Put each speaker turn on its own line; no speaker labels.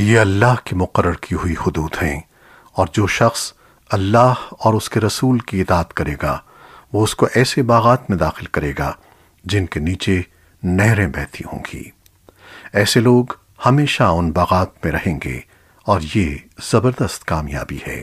یہ اللہ کی مقرر کی ہوئی حدود ہیں اور جو شخص اللہ اور اس کے رسول کی اطاعت کرے گا، وہ اس کو ایسے باغات میں داخل کرے گا جن کے نیچے نہریں بہتی ہوں گی۔ ایسے لوگ ہمیشہ ان باغات میں رہیں گے اور یہ زبردست کامیابی ہے۔